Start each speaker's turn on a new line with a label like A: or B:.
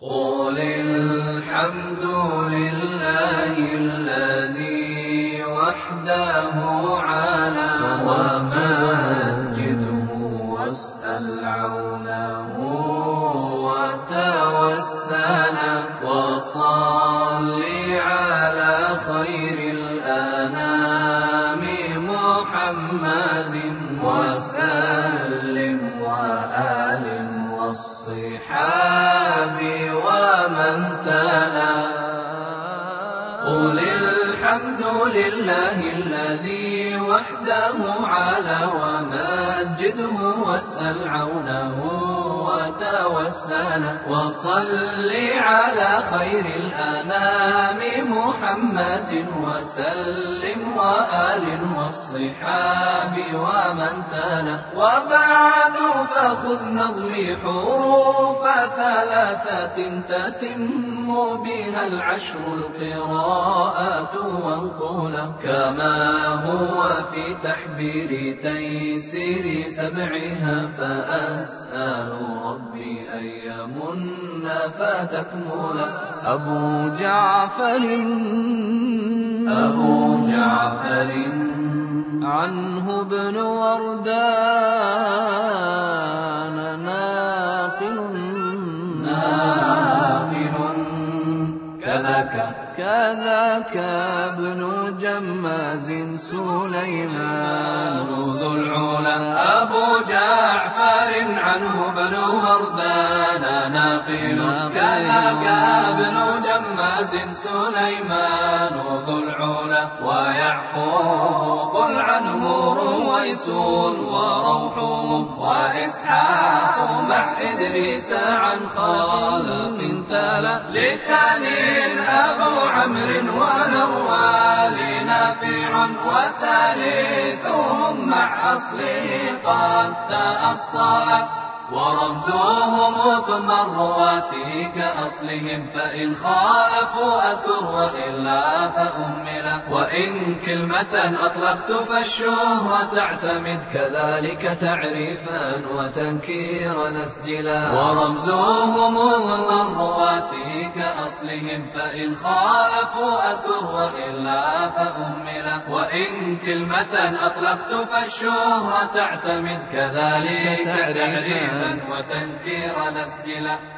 A: قل الحمد لله الذي وحده على ومجده واسأل عونه وتوسل وصل على خير الأنام محمد وسلم وآل والصحاب ومن تلا. قل الحمد لله الذي وحده على ومجده واسأل عونه وتوسل وصل على خير الأنام محمد وسلم وآل والصحاب ومن تلا. وبعد فخذ نظمي حروف ثلاثة تتم بها العشر وانقولا كما هو في تحبير تيسير سبعها فأسأل ربي أن يمن فتكملا أبو جعفر أبو جعفر عنه ابن وردان. كذاك. كذاك ابن جماز سليمان. ذو العلا أبو جعفر عنه ابن وردان ناقل كذاك ابن جماز سليمان. ذو العلا ويعقوب عنه رويس وروح وإسحاق مع إدريس عن خالق تلا لثاني عمرو ونوال نافع وثالثهم مع أصله قد تأصل. ورمزوهم ثم الرواة كأصلهم فإن خالفوا أثر وإلا فأهملا وإن كلمة أطلقت فالشهرة تعتمد كذلك تعريفا وتنكيرا نسجلا ورمزوهم ثم الرواة كأصلهم فإن خالفوا أثر وإلا فأهملا وإن كلمة أطلقت فالشهرة تعتمد كذلك تعريفا وتنكيرا نسجلا